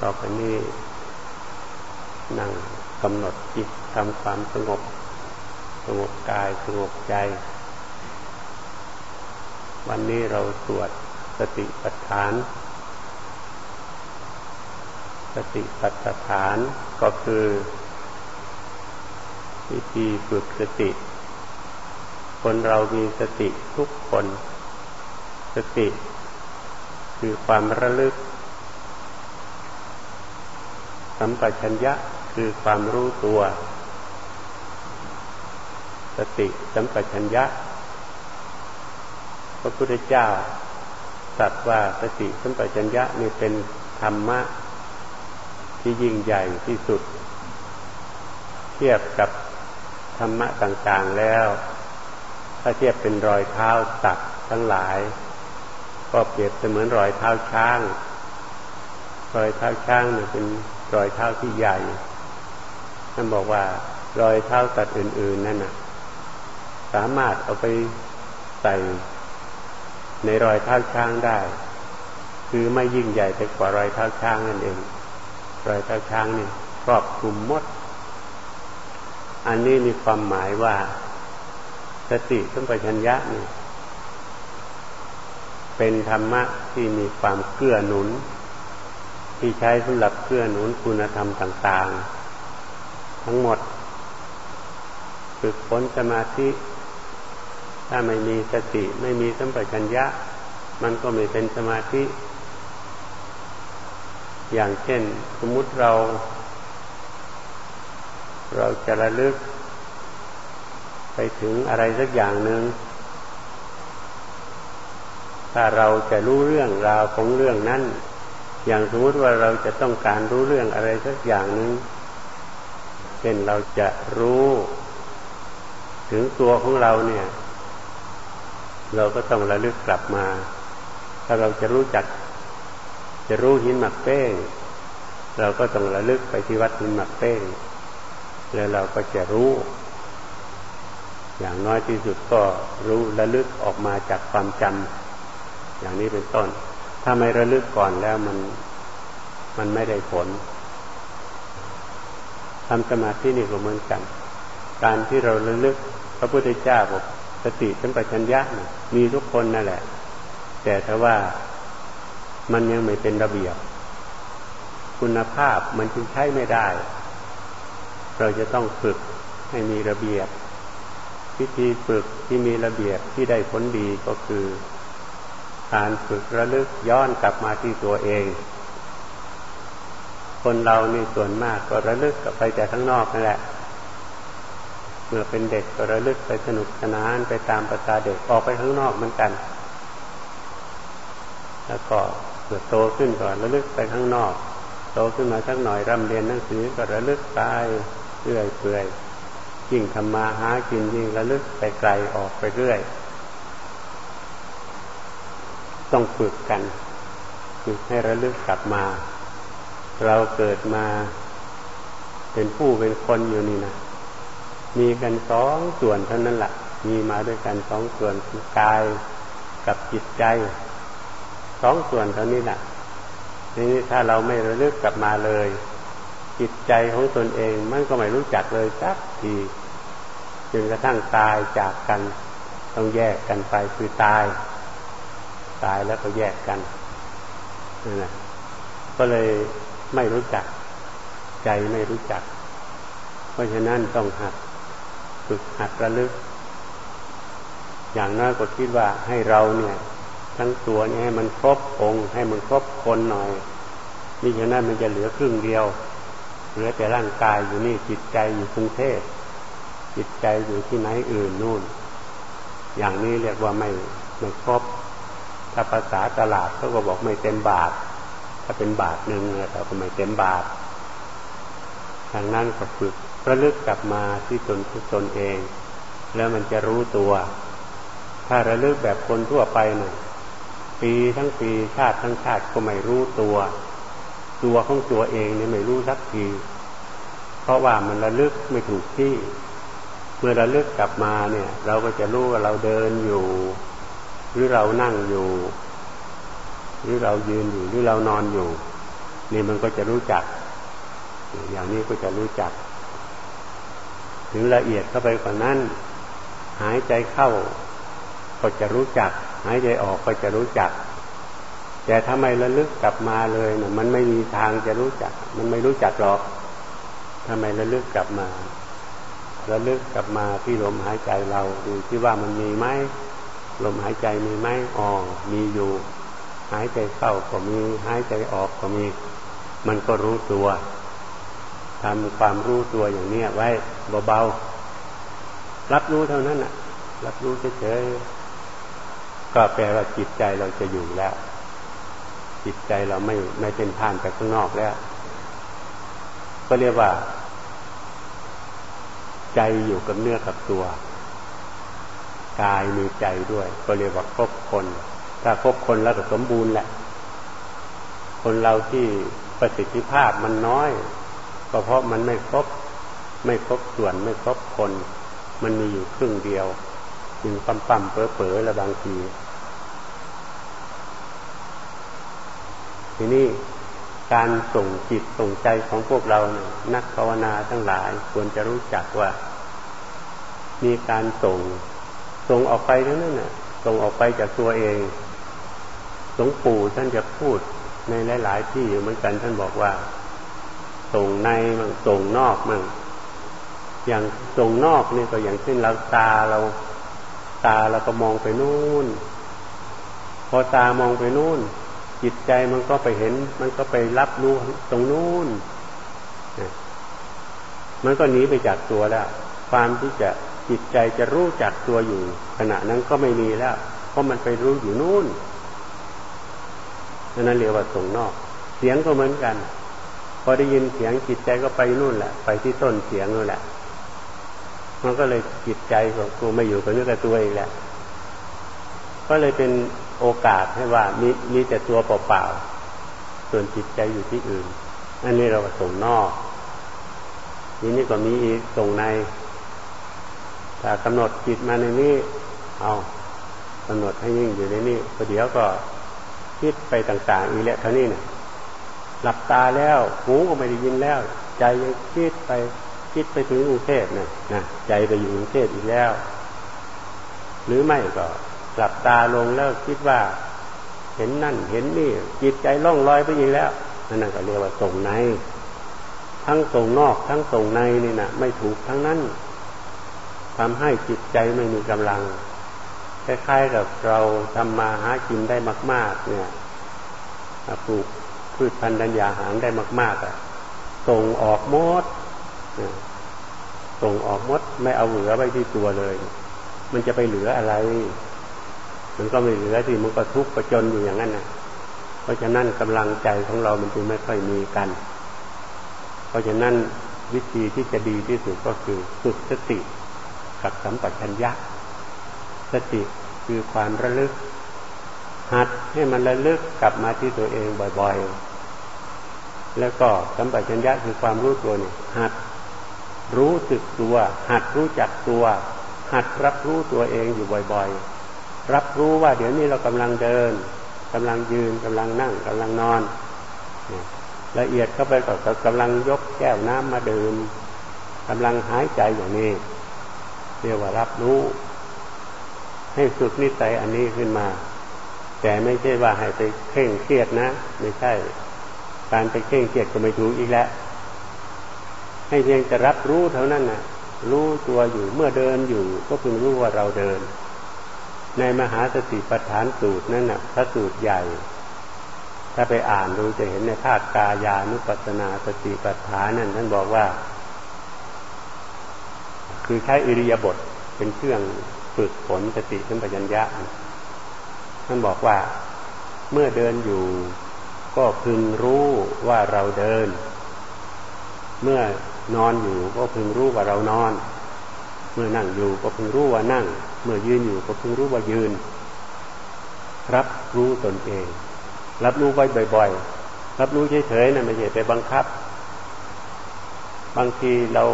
ต่อไปนี้นั่งกำหนดจิตทำความสงบ สงบกายสงบใจ วันนี้เราสวดสติปัฏฐาน สติปัฏฐานก็คือวิธีฝึกสติ คนเรามีสติทุกคน สติ คือความระลึก สัมปชัญญะคือความรู้ตัว สติสัมปชัญญะ พระพุทธเจ้าตรัสว่าสติสัมปชัญญะนี่เป็นธรรมะ ที่ยิ่งใหญ่ที่สุด เทียบกับธรรมะต่างๆแล้ว ถ้าเทียบเป็นรอยเท้าตักทั้งหลาย ก็เปรียบเสมือนรอยเท้าช้าง รอยเท้าช้างเนี่ยเป็น รอยเท้าที่ใหญ่ท่านบอกว่ารอยเท้าตัดอื่น ๆนั่นน่ะสามารถเอาไปใส่ในรอยเท้าช้างได้ คือไม่ยิ่งใหญ่ไปกว่ารอยเท้าช้างนั่นเอง รอยเท้าช้างนี่ครอบคลุมหมด อันนี้มีความหมายว่าสติสัมปชัญญะนี่เป็นธรรมะที่มีความเกื้อหนุน ที่ใช้สำหรับเพื่อหนุนคุณธรรมต่าง ๆ ทั้งหมด ฝึกฝนสมาธิ ถ้าไม่มีสติไม่มีสัมปชัญญะ มันก็ไม่เป็นสมาธิ อย่างเช่น สมมุติเรา เราจะระลึก ไปถึงอะไรสักอย่างหนึ่งถ้าเราจะรู้เรื่องราวของเรื่องนั้น อย่างสมมติว่าเราจะต้องการรู้เรื่องอะไรสักอย่างหนึ่งเช่นเราจะรู้ ถึงตัวของเราเนี่ย เราก็ต้องระลึกกลับมา ถ้าเราจะรู้จัก จะรู้หินหมักเป้ง เราก็ต้องระลึกไปที่วัดหินหมักเป้ง แล้วเราก็จะรู้ อย่างน้อยที่สุดก็รู้ระลึกออกมาจากความจำอย่างนี้เป็นต้น ถ้าไม่ระลึกก่อนแล้วมันมันไม่ได้ผลทำสมาธินี่ก็เหมือนกัน การที่เราระลึก พระพุทธเจ้าบอกสติสัมปชัญญะนะมีทุกคนนั่นแหละ แต่ถ้าว่ามันยังไม่เป็นระเบียบ คุณภาพมันจึงใช้ไม่ได้ เราจะต้องฝึกให้มีระเบียบ วิธีฝึกที่มีระเบียบที่ได้ผลดีก็คือ การฝึกระลึกย้อนกลับมาที่ตัวเอง คนเรานี่ส่วนมากก็ระลึกกลับไปแต่ข้างนอกนั่นแหละ เมื่อเป็นเด็กก็ระลึกไปสนุกสนานไปตามประสาเด็กออกไปข้างนอกเหมือนกัน แล้วก็เมื่อโตขึ้นก่อนระลึกไปข้างนอก โตขึ้นมาสักหน่อยร่ำเรียนหนังสือก็ระลึกไปเรื่อยเปื่อยยิ่งทำมาหากินยิ่งระลึกไปไกลออกไปเรื่อย ต้องฝึกกันฝึกให้ระลึกกลับมา เราเกิดมาเป็นผู้เป็นคนอยู่นี่นะมีกันสองส่วนเท่านั้นแหละมีมาด้วยกันสองส่วนคือกายกับจิตใจสองส่วนเท่านี้แหละทีนี้ถ้าเราไม่ระลึกกลับมาเลย จิตใจของตนเองมันก็ไม่รู้จักเลยสักทีจนกระทั่งตายจากกัน ต้องแยกกันไปคือตาย ตายแล้วก็แยกกันนั่นแหละก็เลยไม่รู้จัก ใจไม่รู้จัก เพราะฉะนั้นต้องหัดฝึกหัดระลึก อย่างน้อยก็คิดว่าให้เราเนี่ย ทั้งตัวเนี้ให้มันครบองค์ให้มันครบคนหน่อยมิฉะนั้นมันจะเหลือครึ่งเดียว เหลือแต่ร่างกายอยู่นี่จิตใจอยู่กรุงเทพจิตใจอยู่ที่ไหนอื่นนู่น อย่างนี้เรียกว่าไม่ไม่ครบ ถ้าภาษาตลาดเขาก็บอกไม่เต็มบาท ถ้าเป็นบาทหนึ่งเราก็ไม่เต็มบาททางนั้นก็ฝึกระลึกกลับมาที่ตนที่ตนเอง แล้วมันจะรู้ตัว ถ้าระลึกแบบคนทั่วไปหน่อยปีทั้งปีชาติทั้งชาติก็ไม่รู้ตัว ตัวของตัวเองเนี่ยไม่รู้สักที เพราะว่ามันระลึกไม่ถูกที่ เมื่อระลึกกลับมาเนี่ย เราก็จะรู้ว่าเราเดินอยู่ หรือเรานั่งอยู่ หรือเรายืนอยู่หรือเรานอนอยู่ นี่มันก็จะรู้จัก อย่างนี้ก็จะรู้จัก ถึงละเอียดเข้าไปกว่านั้น หายใจเข้า ก็จะรู้จัก หายใจออกก็จะรู้จัก แต่ทำไมระลึกกลับมาเลยเนะ่ยมันไม่มีทางจะรู้จัก มันไม่รู้จักหรอกทำไมระลึกกลับมาระลึกกลับมาที่ลมหายใจเราดูที่ว่ามันมีไหม ลมหายใจมีไหมอ๋อมีอยู่ หายใจเข้าก็มี หายใจออกก็มี มันก็รู้ตัวทำความรู้ตัวอย่างนี้ไว้เบาๆ รับรู้เท่านั้นน่ะ รับรู้เฉยๆ ก็แปลว่าจิตใจเราจะอยู่แล้ว จิตใจเราไม่ไม่เป็นผ่านไปข้างนอกแล้ว ก็เรียกว่า ใจอยู่กับเนื้อกับตัว กายมีใจด้วย ก็เรียกว่าครบคน ถ้าครบคนแล้วก็สมบูรณ์แหละ คนเราที่ประสิทธิภาพมันน้อยก็เพราะมันไม่ครบ ไม่ครบส่วนไม่ครบคน มันมีอยู่ครึ่งเดียวจึงปั๊มปั๊มเป๋อเป๋อแล้วบางทีทีนี้การส่งจิตส่งใจของพวกเราเนี่ยนักภาวนาทั้งหลายควรจะรู้จักว่า มีการส่ง ส่งออกไปทั้งนั้นน่ะส่งออกไปจากตัวเอง หลวงปู่ท่านจะพูดในหลาย ๆ ที่อยู่เหมือนกันท่านบอกว่า ส่งในมั่งส่งนอกมั่งอย่างส่งนอกนี่ก็อย่างเช่นเราตาเรา ตาเราก็มองไปนู่น พอตามองไปนู่น จิตใจมันก็ไปเห็น มันก็ไปรับรู้ตรงนู้นมันก็หนีไปจากตัวแล้วความที่จะ จิตใจจะรู้จักตัวอยู่ ขณะนั้นก็ไม่มีแล้ว เพราะมันไปรู้อยู่นู่นนั่นเรียกว่าส่งนอก เสียงก็เหมือนกัน พอได้ยินเสียงจิตใจก็ไปนู่นแหละ ไปที่ต้นเสียงนู่นแหละ มันก็เลยจิตใจของตัวไม่อยู่กับเนื้อกับตัวเองแหละ ก็เลยเป็นโอกาสให้ว่ามีมีแต่ตัวเปล่าๆ ส่วนจิตใจอยู่ที่อื่น อันนี้เราส่งนอกทีนี้ก็มีอีกส่งใน ถ้ากำหนดจิตมาในนี้ เอากำหนดให้ยิ่งอยู่ในนี้ประเดี๋ยวก็คิดไปต่าง ๆ อีกแล้วเท่านี้เนี่ยหลับตาแล้วหูก็ไม่ได้ยินแล้ว ใจยังคิดไปคิดไปถึงกรุงเทพเนี่ยนะใจไปอยู่กรุงเทพอีกแล้ว หรือไม่ก็หลับตาลงแล้วคิดว่า เห็นนั่นเห็นนี่ จิตใจล่องลอยไปอีกแล้วนั่นก็เรียกว่าส่งใน ทั้งส่งนอกทั้งส่งในนี่นะไม่ถูกทั้งนั้น ทำให้จิตใจไม่มีกำลัง คล้ายๆกับเราทำมาหากินได้มาก ๆ เนี่ยปลูกพืชพันธุ์ธัญญาหารได้มาก ๆ อะ ส่งออกมดส่งออกมดไม่เอาเหลือไว้ที่ตัวเลย มันจะไปเหลืออะไร มันก็ไม่เหลือที่มันก็ทุกข์ประจนอยู่อย่างนั้นนะเพราะฉะนั้นกำลังใจของเรามันจึงไม่ค่อยมีกัน เพราะฉะนั้นวิธีที่จะดีที่สุดก็คือฝึกสติ กับสัมปชัญญะ สติคือความระลึก หัดให้มันระลึกกลับมาที่ตัวเองบ่อยๆ แล้วก็สัมปชัญญะคือความรู้ตัวเนี่ยหัดรู้สึกตัว หัดรู้จักตัว หัดรับรู้ตัวเองอยู่บ่อยๆ รับรู้ว่าเดี๋ยวนี้เรากำลังเดินกำลังยืนกำลังนั่งกำลังนอน ละเอียดเข้าไปก็กำลังยกแก้วน้ำมาดื่มกำลังหายใจอย่างนี้ เรียกว่ารับรู้ ให้สุดนิสัยอันนี้ขึ้นมา แต่ไม่ใช่ว่าให้ไปเคร่งเครียดนะ ไม่ใช่ การไปเคร่งเครียดก็ไม่ถูกอีกแล้ว ให้เพียงจะรับรู้เท่านั้นนะรู้ตัวอยู่เมื่อเดินอยู่ ก็เพิ่งรู้ว่าเราเดิน ในมหาสติปัฏฐานสูตรนั่นนะพระสูตรใหญ่ ถ้าไปอ่านดูจะเห็นในภาคกายานุปัสนาสติปัฏฐานนั่นท่านบอกว่า คือใช้อิริยาบถเป็นเครื่องฝึกฝนสติสัมปชัญญะท่านบอกว่าเมื่อเดินอยู่ก็พึงรู้ว่าเราเดิน เมื่อนอนอยู่ก็พึงรู้ว่าเรานอน เมื่อนั่งอยู่ก็พึงรู้ว่านั่ง เมื่อยืนอยู่ก็พิ่งรู้ว่ายืน รับรู้ตนเอง รับรู้ไว้บ่อย ๆ รับรู้เฉยๆนะ่ะไม่ใช่ไปบังคับ บางทีเรา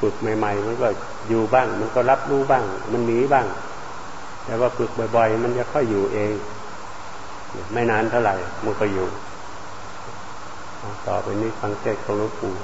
ฝึกใหม่ๆมันก็อยู่บ้าง มันก็รับรู้บ้าง มันหนีบ้าง แต่ว่าฝึกบ่อย ๆ มันจะค่อยอยู่เอง ไม่นานเท่าไหร่มันก็อยู่ ต่อไปนี้ฟังเทศของหลวงปู่